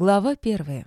Глава первая.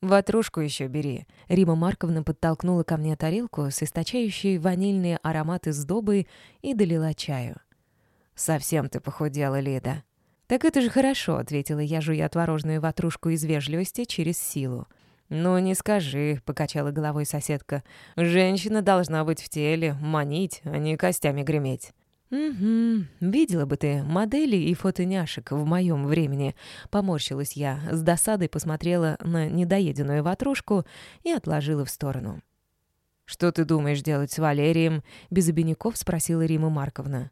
«Ватрушку еще бери». Рима Марковна подтолкнула ко мне тарелку с источающей ванильные ароматы сдобы и долила чаю. «Совсем ты похудела, Лида». «Так это же хорошо», — ответила я, жуя творожную ватрушку из вежливости через силу. «Ну, не скажи», — покачала головой соседка. «Женщина должна быть в теле, манить, а не костями греметь». «Угу, видела бы ты модели и фотоняшек в моем времени», — поморщилась я, с досадой посмотрела на недоеденную ватрушку и отложила в сторону. «Что ты думаешь делать с Валерием?» — без обиняков спросила Рима Марковна.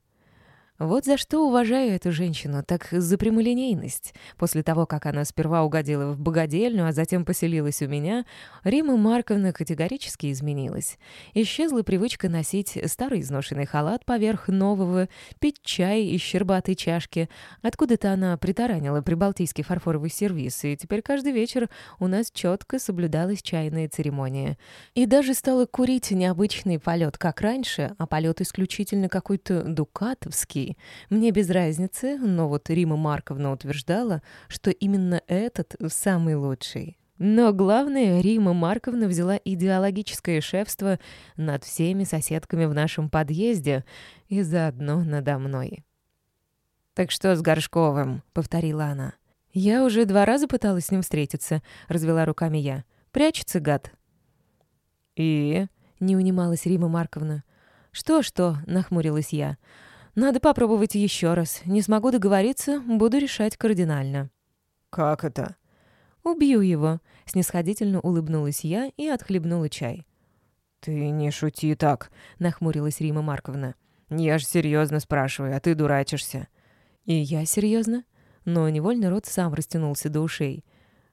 Вот за что уважаю эту женщину, так за прямолинейность. После того, как она сперва угодила в богадельню, а затем поселилась у меня, Рима Марковна категорически изменилась. Исчезла привычка носить старый изношенный халат поверх нового, пить чай из щербатой чашки. Откуда-то она притаранила прибалтийский фарфоровый сервиз, и теперь каждый вечер у нас четко соблюдалась чайная церемония. И даже стала курить необычный полет, как раньше, а полет исключительно какой-то дукатовский, мне без разницы, но вот Рима Марковна утверждала, что именно этот самый лучший. Но главное, Рима Марковна взяла идеологическое шефство над всеми соседками в нашем подъезде и заодно надо мной. «Так что с Горшковым?» — повторила она. «Я уже два раза пыталась с ним встретиться», — развела руками я. «Прячется, гад». «И?» — не унималась Рима Марковна. «Что-что?» — нахмурилась я. Надо попробовать еще раз. Не смогу договориться, буду решать кардинально». «Как это?» «Убью его», — снисходительно улыбнулась я и отхлебнула чай. «Ты не шути так», — нахмурилась Рима Марковна. «Я ж серьезно спрашиваю, а ты дурачишься». «И я серьезно?» Но невольно рот сам растянулся до ушей.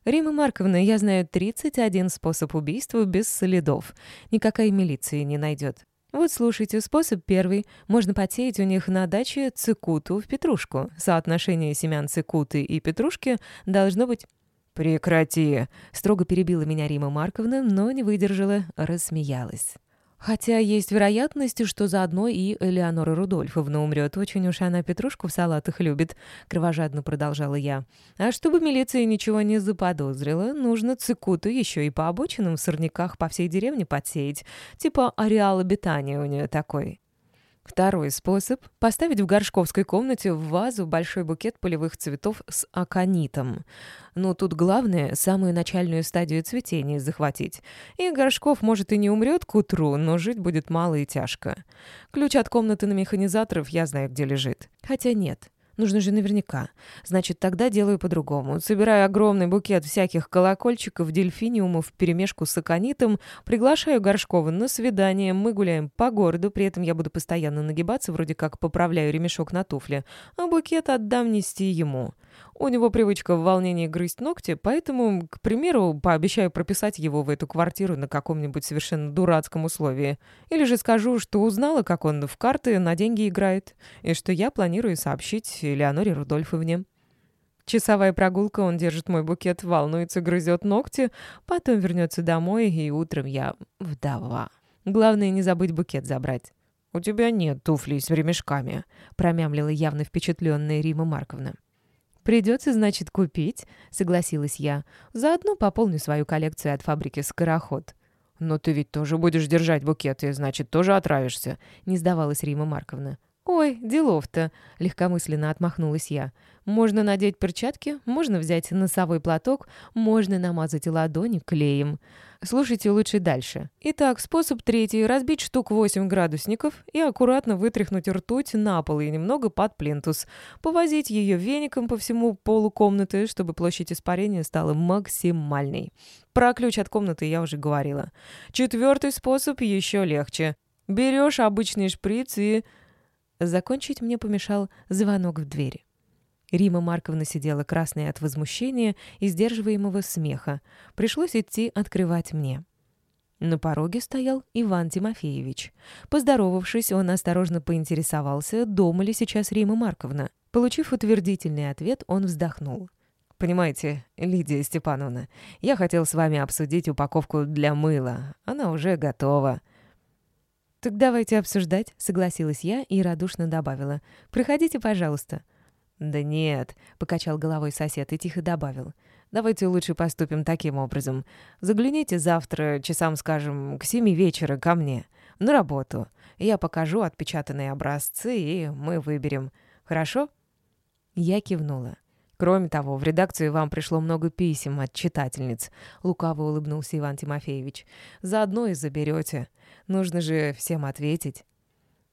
«Рима Марковна, я знаю 31 способ убийства без следов. Никакая милиция не найдет. Вот слушайте, способ первый. Можно посеять у них на даче цикуту в петрушку. Соотношение семян цикуты и петрушки должно быть... «Прекрати!» — строго перебила меня Рима Марковна, но не выдержала, рассмеялась. Хотя есть вероятность, что заодно и Элеонора Рудольфовна умрет. Очень уж она петрушку в салатах любит», — кровожадно продолжала я. «А чтобы милиция ничего не заподозрила, нужно цикуту еще и по обочинам в сорняках по всей деревне подсеять. Типа ареал обитания у нее такой». Второй способ — поставить в горшковской комнате в вазу большой букет полевых цветов с аконитом. Но тут главное — самую начальную стадию цветения захватить. И горшков, может, и не умрет к утру, но жить будет мало и тяжко. Ключ от комнаты на механизаторов я знаю, где лежит. Хотя нет, Нужно же наверняка. Значит, тогда делаю по-другому. Собираю огромный букет всяких колокольчиков, дельфиниумов вперемешку с аконитом, приглашаю Горшкова на свидание, мы гуляем по городу, при этом я буду постоянно нагибаться, вроде как поправляю ремешок на туфле, а букет отдам нести ему. У него привычка в волнении грызть ногти, поэтому, к примеру, пообещаю прописать его в эту квартиру на каком-нибудь совершенно дурацком условии. Или же скажу, что узнала, как он в карты на деньги играет, и что я планирую сообщить Леоноре Рудольфовне. Часовая прогулка, он держит мой букет, волнуется, грызет ногти, потом вернется домой, и утром я вдова. Главное, не забыть букет забрать. «У тебя нет туфлей с ремешками», — промямлила явно впечатленная Рима Марковна. «Придется, значит, купить», — согласилась я. «Заодно пополню свою коллекцию от фабрики «Скороход». «Но ты ведь тоже будешь держать букеты, значит, тоже отравишься», — не сдавалась Рима Марковна. «Ой, делов-то!» — легкомысленно отмахнулась я. «Можно надеть перчатки, можно взять носовой платок, можно намазать ладони клеем. Слушайте лучше дальше. Итак, способ третий — разбить штук 8 градусников и аккуратно вытряхнуть ртуть на пол и немного под плинтус. Повозить ее веником по всему полу комнаты, чтобы площадь испарения стала максимальной. Про ключ от комнаты я уже говорила. Четвертый способ еще легче. Берешь обычный шприц и Закончить мне помешал звонок в дверь. Рима Марковна сидела красная от возмущения и сдерживаемого смеха. Пришлось идти открывать мне. На пороге стоял Иван Тимофеевич. Поздоровавшись, он осторожно поинтересовался, дома ли сейчас Рима Марковна. Получив утвердительный ответ, он вздохнул. «Понимаете, Лидия Степановна, я хотел с вами обсудить упаковку для мыла. Она уже готова». «Так давайте обсуждать», — согласилась я и радушно добавила. «Проходите, пожалуйста». «Да нет», — покачал головой сосед и тихо добавил. «Давайте лучше поступим таким образом. Загляните завтра, часам, скажем, к семи вечера ко мне, на работу. Я покажу отпечатанные образцы, и мы выберем. Хорошо?» Я кивнула. «Кроме того, в редакцию вам пришло много писем от читательниц», — лукаво улыбнулся Иван Тимофеевич. «Заодно и заберете. Нужно же всем ответить».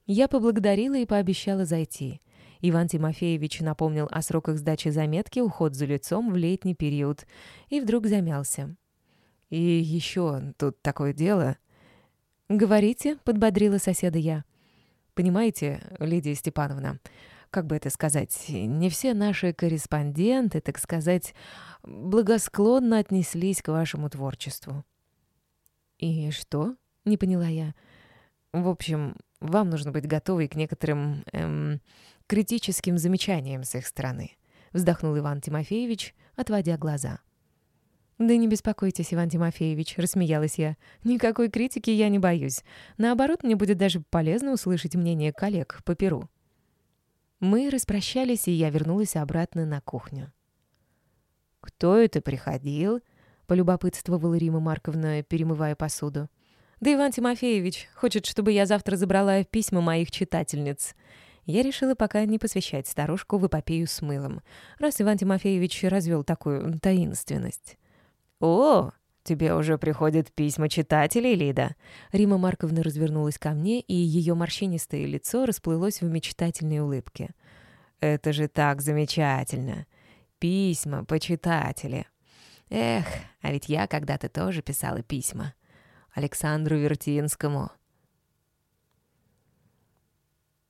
Я поблагодарила и пообещала зайти. Иван Тимофеевич напомнил о сроках сдачи заметки «Уход за лицом» в летний период и вдруг замялся. «И еще тут такое дело...» «Говорите», — подбодрила соседа я. «Понимаете, Лидия Степановна, как бы это сказать, не все наши корреспонденты, так сказать, благосклонно отнеслись к вашему творчеству». «И что?» — не поняла я. «В общем, вам нужно быть готовой к некоторым эм, критическим замечаниям с их стороны», — вздохнул Иван Тимофеевич, отводя глаза. «Да не беспокойтесь, Иван Тимофеевич», — рассмеялась я. «Никакой критики я не боюсь. Наоборот, мне будет даже полезно услышать мнение коллег по Перу». Мы распрощались, и я вернулась обратно на кухню. «Кто это приходил?» — полюбопытствовала Рима Марковна, перемывая посуду. «Да Иван Тимофеевич хочет, чтобы я завтра забрала письма моих читательниц». Я решила пока не посвящать старушку в эпопею с мылом, раз Иван Тимофеевич развел такую таинственность. «О, тебе уже приходят письма читателей, Лида?» Рима Марковна развернулась ко мне, и ее морщинистое лицо расплылось в мечтательной улыбке. «Это же так замечательно! Письма, почитатели!» Эх, а ведь я когда-то тоже писала письма. Александру Вертинскому.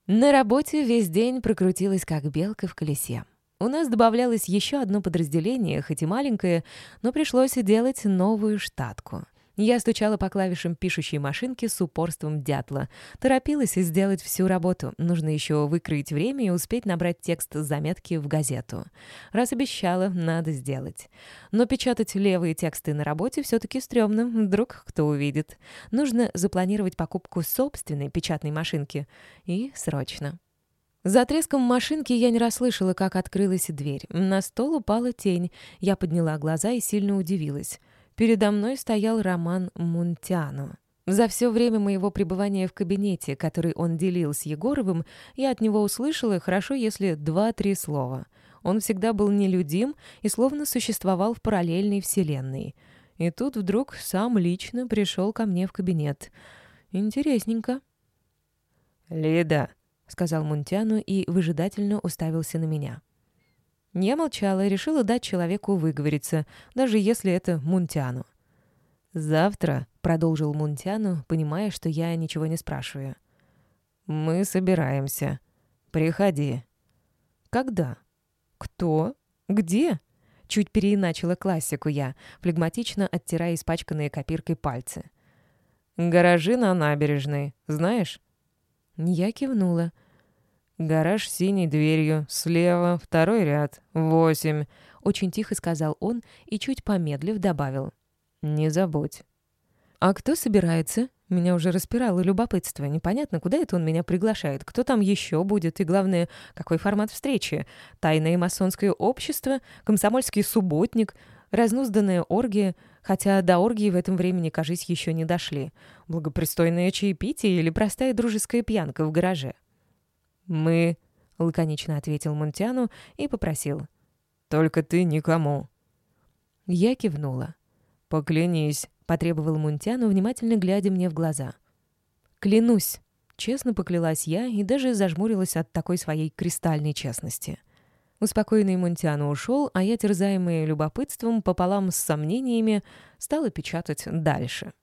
На работе весь день прокрутилась, как белка в колесе. У нас добавлялось еще одно подразделение, хоть и маленькое, но пришлось делать новую штатку. Я стучала по клавишам пишущей машинки с упорством дятла. Торопилась сделать всю работу. Нужно еще выкроить время и успеть набрать текст заметки в газету. Раз обещала, надо сделать. Но печатать левые тексты на работе все-таки стрёмно. Вдруг кто увидит. Нужно запланировать покупку собственной печатной машинки. И срочно. За треском машинки я не расслышала, как открылась дверь. На стол упала тень. Я подняла глаза и сильно удивилась. Передо мной стоял Роман Мунтяну. За все время моего пребывания в кабинете, который он делил с Егоровым, я от него услышала, хорошо, если два-три слова. Он всегда был нелюдим и словно существовал в параллельной вселенной. И тут вдруг сам лично пришел ко мне в кабинет. Интересненько. «Лида», — сказал Мунтяну и выжидательно уставился на меня. Я молчала и решила дать человеку выговориться, даже если это Мунтяну. «Завтра», — продолжил Мунтяну, понимая, что я ничего не спрашиваю. «Мы собираемся. Приходи». «Когда? Кто? Где?» Чуть переиначила классику я, флегматично оттирая испачканные копиркой пальцы. «Гаражи на набережной, знаешь?» Я кивнула. «Гараж синей дверью, слева, второй ряд, восемь», — очень тихо сказал он и, чуть помедлив, добавил. «Не забудь». «А кто собирается?» Меня уже распирало любопытство. Непонятно, куда это он меня приглашает, кто там еще будет, и, главное, какой формат встречи. Тайное масонское общество, комсомольский субботник, разнузданная оргия, хотя до оргии в этом времени, кажись, еще не дошли. Благопристойное чаепитие или простая дружеская пьянка в гараже. «Мы...» — лаконично ответил Мунтяну и попросил. «Только ты никому». Я кивнула. «Поклянись», — потребовал Мунтяну, внимательно глядя мне в глаза. «Клянусь», — честно поклялась я и даже зажмурилась от такой своей кристальной честности. Успокоенный Мунтяну ушел, а я, терзаемая любопытством пополам с сомнениями, стала печатать дальше.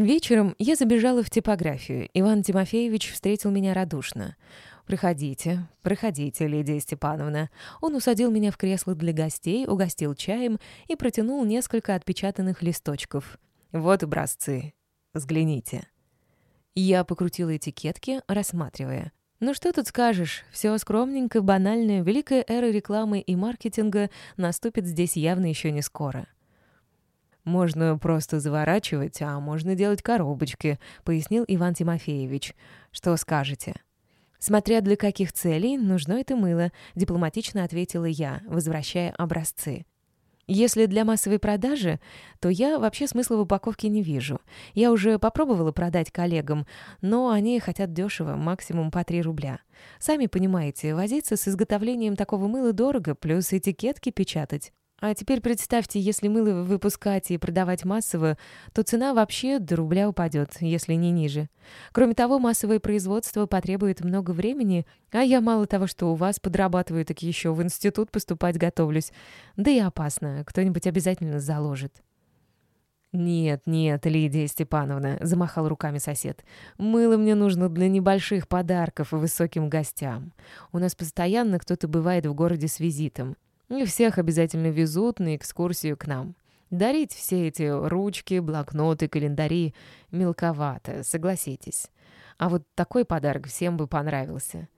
Вечером я забежала в типографию. Иван Тимофеевич встретил меня радушно. «Проходите, проходите, Лидия Степановна». Он усадил меня в кресло для гостей, угостил чаем и протянул несколько отпечатанных листочков. «Вот образцы. Взгляните». Я покрутила этикетки, рассматривая. Ну что тут скажешь, все скромненько, банально, великая эра рекламы и маркетинга наступит здесь явно еще не скоро. «Можно просто заворачивать, а можно делать коробочки», — пояснил Иван Тимофеевич. «Что скажете?» «Смотря для каких целей нужно это мыло», — дипломатично ответила я, возвращая образцы. Если для массовой продажи, то я вообще смысла в упаковке не вижу. Я уже попробовала продать коллегам, но они хотят дешево, максимум по 3 рубля. Сами понимаете, возиться с изготовлением такого мыла дорого, плюс этикетки печатать. А теперь представьте, если мыло выпускать и продавать массово, то цена вообще до рубля упадет, если не ниже. Кроме того, массовое производство потребует много времени, а я мало того, что у вас подрабатываю, так еще в институт поступать готовлюсь. Да и опасно, кто-нибудь обязательно заложит. «Нет, нет, Лидия Степановна», — замахал руками сосед. «Мыло мне нужно для небольших подарков и высоким гостям. У нас постоянно кто-то бывает в городе с визитом. И всех обязательно везут на экскурсию к нам. Дарить все эти ручки, блокноты, календари мелковато, согласитесь. А вот такой подарок всем бы понравился.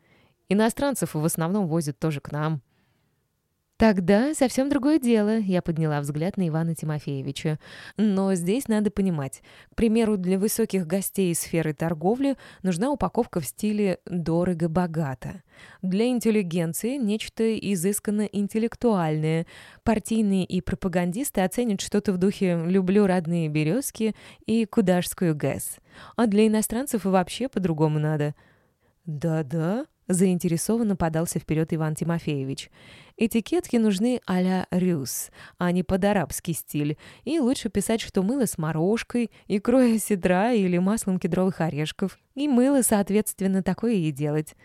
Иностранцев в основном возят тоже к нам. «Тогда совсем другое дело», — я подняла взгляд на Ивана Тимофеевича. «Но здесь надо понимать. К примеру, для высоких гостей из сферы торговли нужна упаковка в стиле «дорого-богато». Для интеллигенции — нечто изысканно интеллектуальное. Партийные и пропагандисты оценят что-то в духе «люблю родные березки» и «кудашскую ГЭС». А для иностранцев вообще по-другому надо. «Да-да», — заинтересованно подался вперед Иван Тимофеевич. Этикетки нужны а-ля рюс, а не под арабский стиль. И лучше писать, что мыло с морожкой, икрой осетра или маслом кедровых орешков. И мыло, соответственно, такое и делать.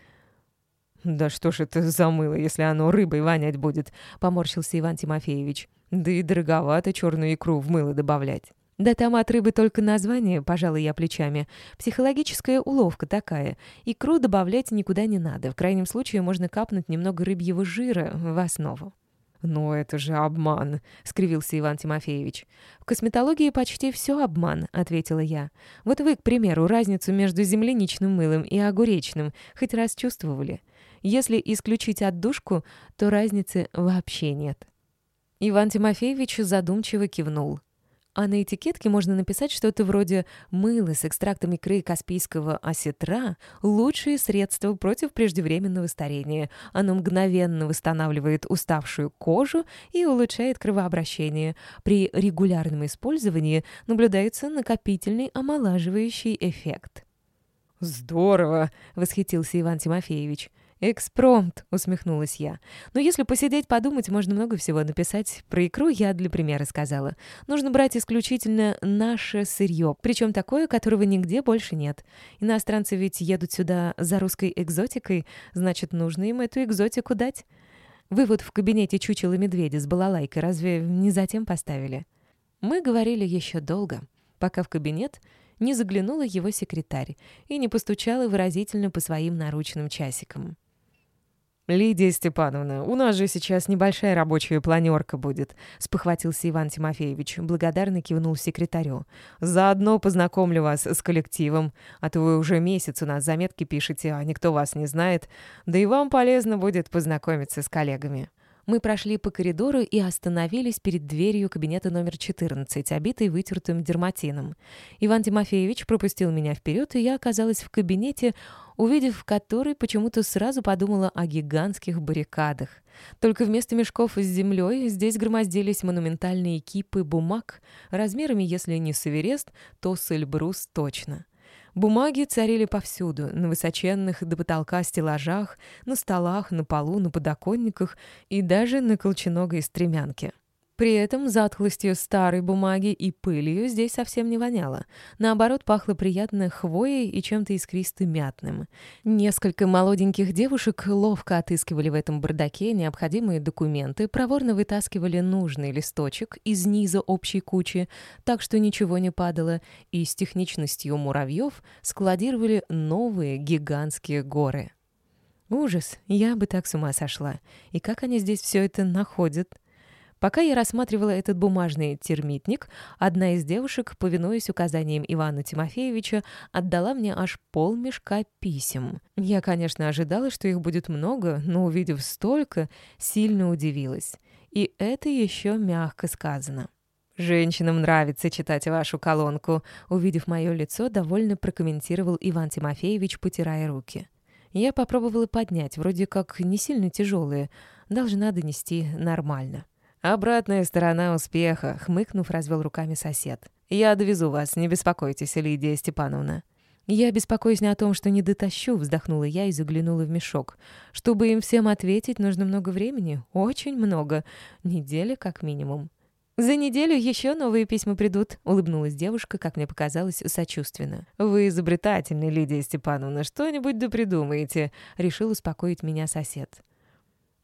«Да что ж это за мыло, если оно рыбой вонять будет?» — поморщился Иван Тимофеевич. «Да и дороговато черную икру в мыло добавлять». «Да там от рыбы только название, пожалуй, я плечами. Психологическая уловка такая. Икру добавлять никуда не надо. В крайнем случае можно капнуть немного рыбьего жира в основу». «Но это же обман», — скривился Иван Тимофеевич. «В косметологии почти все обман», — ответила я. «Вот вы, к примеру, разницу между земляничным мылом и огуречным хоть раз чувствовали? Если исключить отдушку, то разницы вообще нет». Иван Тимофеевич задумчиво кивнул. А на этикетке можно написать что-то вроде «мыло с экстрактом икры каспийского осетра – лучшее средство против преждевременного старения. Оно мгновенно восстанавливает уставшую кожу и улучшает кровообращение. При регулярном использовании наблюдается накопительный омолаживающий эффект». «Здорово!» — восхитился Иван Тимофеевич. «Экспромт», — усмехнулась я. «Но если посидеть, подумать, можно много всего написать. Про икру я для примера сказала. Нужно брать исключительно наше сырье, причем такое, которого нигде больше нет. Иностранцы ведь едут сюда за русской экзотикой, значит, нужно им эту экзотику дать. Вы вот в кабинете чучела медведя с балалайкой разве не затем поставили?» Мы говорили еще долго, пока в кабинет не заглянула его секретарь и не постучала выразительно по своим наручным часикам. «Лидия Степановна, у нас же сейчас небольшая рабочая планерка будет», — спохватился Иван Тимофеевич, благодарно кивнул секретарю. «Заодно познакомлю вас с коллективом, а то вы уже месяц у нас заметки пишете, а никто вас не знает, да и вам полезно будет познакомиться с коллегами». Мы прошли по коридору и остановились перед дверью кабинета номер 14, обитой вытертым дерматином. Иван Тимофеевич пропустил меня вперед, и я оказалась в кабинете, увидев который, почему-то сразу подумала о гигантских баррикадах. Только вместо мешков с землей здесь громоздились монументальные кипы бумаг, размерами, если не с Эверест, то с Эльбрус точно. Бумаги царили повсюду, на высоченных до потолка стеллажах, на столах, на полу, на подоконниках и даже на колченогой стремянке. При этом затхлостью старой бумаги и пылью здесь совсем не воняло. Наоборот, пахло приятно хвоей и чем-то искристым мятным. Несколько молоденьких девушек ловко отыскивали в этом бардаке необходимые документы, проворно вытаскивали нужный листочек из низа общей кучи, так что ничего не падало, и с техничностью муравьев складировали новые гигантские горы. Ужас, я бы так с ума сошла. И как они здесь все это находят? Пока я рассматривала этот бумажный термитник, одна из девушек, повинуясь указаниям Ивана Тимофеевича, отдала мне аж полмешка писем. Я, конечно, ожидала, что их будет много, но, увидев столько, сильно удивилась. И это еще мягко сказано. «Женщинам нравится читать вашу колонку», увидев мое лицо, довольно прокомментировал Иван Тимофеевич, потирая руки. Я попробовала поднять, вроде как не сильно тяжелые. Должна донести нормально. «Обратная сторона успеха», — хмыкнув, развел руками сосед. «Я довезу вас, не беспокойтесь, Лидия Степановна». «Я беспокоюсь не о том, что не дотащу», — вздохнула я и заглянула в мешок. «Чтобы им всем ответить, нужно много времени. Очень много. Недели как минимум». «За неделю еще новые письма придут», — улыбнулась девушка, как мне показалось, сочувственно. «Вы изобретательны, Лидия Степановна, что-нибудь да придумаете», — решил успокоить меня сосед.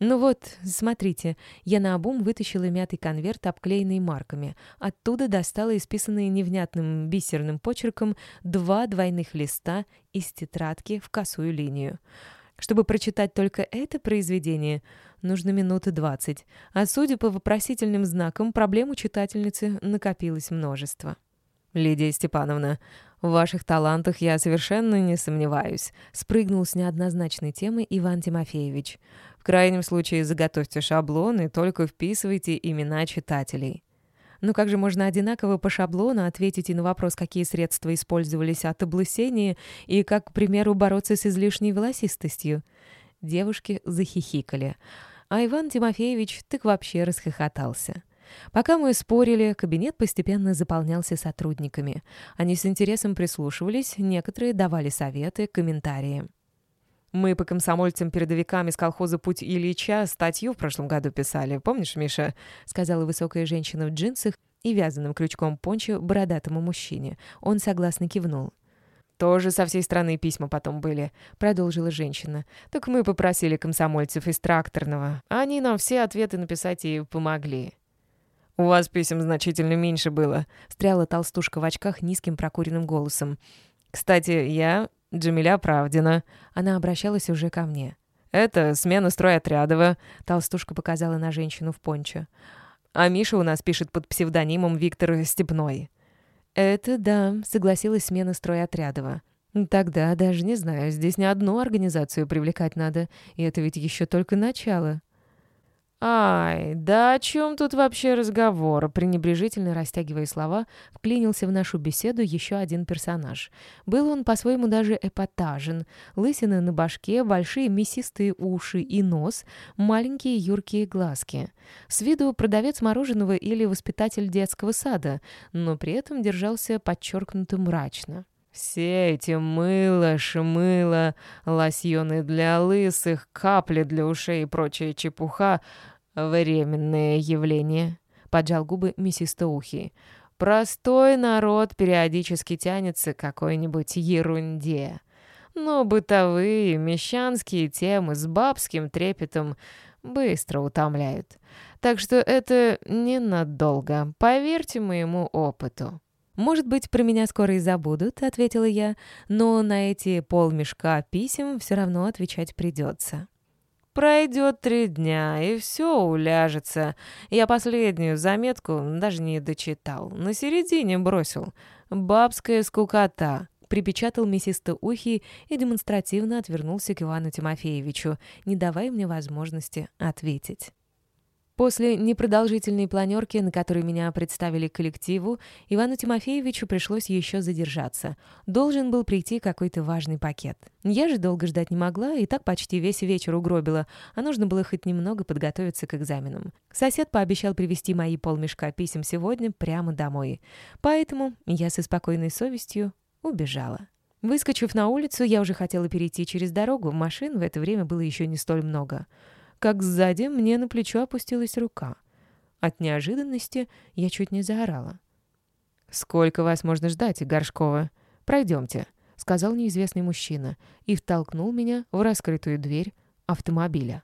«Ну вот, смотрите, я наобум вытащила мятый конверт, обклеенный марками. Оттуда достала исписанные невнятным бисерным почерком два двойных листа из тетрадки в косую линию. Чтобы прочитать только это произведение, нужно минуты двадцать, а судя по вопросительным знакам, проблем у читательницы накопилось множество. «Лидия Степановна, в ваших талантах я совершенно не сомневаюсь», спрыгнул с неоднозначной темы Иван Тимофеевич. «В крайнем случае заготовьте шаблон и только вписывайте имена читателей». Но как же можно одинаково по шаблону ответить и на вопрос, какие средства использовались от облысения и как, к примеру, бороться с излишней волосистостью? Девушки захихикали. А Иван Тимофеевич так вообще расхохотался. Пока мы спорили, кабинет постепенно заполнялся сотрудниками. Они с интересом прислушивались, некоторые давали советы, комментарии. Мы по комсомольцам-передовикам из колхоза «Путь Ильича» статью в прошлом году писали. Помнишь, Миша?» — сказала высокая женщина в джинсах и вязаным крючком пончо бородатому мужчине. Он согласно кивнул. «Тоже со всей страны письма потом были», — продолжила женщина. «Так мы попросили комсомольцев из тракторного. Они нам все ответы написать и помогли». «У вас писем значительно меньше было», — встряла толстушка в очках низким прокуренным голосом. «Кстати, я Джамиля Правдина. Она обращалась уже ко мне. «Это смена стройотрядова», — толстушка показала на женщину в пончо. «А Миша у нас пишет под псевдонимом Виктор Степной». «Это да», — согласилась смена стройотрядова. «Тогда даже не знаю, здесь не одну организацию привлекать надо, и это ведь еще только начало». «Ай, да о чем тут вообще разговор?» Пренебрежительно растягивая слова, вклинился в нашу беседу еще один персонаж. Был он по-своему даже эпатажен. Лысина на башке, большие мясистые уши и нос, маленькие юркие глазки. С виду продавец мороженого или воспитатель детского сада, но при этом держался подчеркнуто мрачно. Все эти мыло, шмыло, лосьоны для лысых, капли для ушей и прочая чепуха «Временное явление», — поджал губы мясистоухий. «Простой народ периодически тянется к какой-нибудь ерунде. Но бытовые, мещанские темы с бабским трепетом быстро утомляют. Так что это ненадолго, поверьте моему опыту». «Может быть, про меня скоро и забудут», — ответила я, «но на эти полмешка писем все равно отвечать придется». Пройдет три дня, и все уляжется. Я последнюю заметку даже не дочитал. На середине бросил. Бабская скукота. Припечатал мясисто ухи и демонстративно отвернулся к Ивану Тимофеевичу, не давая мне возможности ответить. После непродолжительной планерки, на которой меня представили коллективу, Ивану Тимофеевичу пришлось еще задержаться. Должен был прийти какой-то важный пакет. Я же долго ждать не могла, и так почти весь вечер угробила, а нужно было хоть немного подготовиться к экзаменам. Сосед пообещал привезти мои полмешка писем сегодня прямо домой. Поэтому я со спокойной совестью убежала. Выскочив на улицу, я уже хотела перейти через дорогу, машин в это время было еще не столь много — как сзади мне на плечо опустилась рука. От неожиданности я чуть не заорала. «Сколько вас можно ждать, Горшкова? Пройдемте», — сказал неизвестный мужчина и втолкнул меня в раскрытую дверь автомобиля.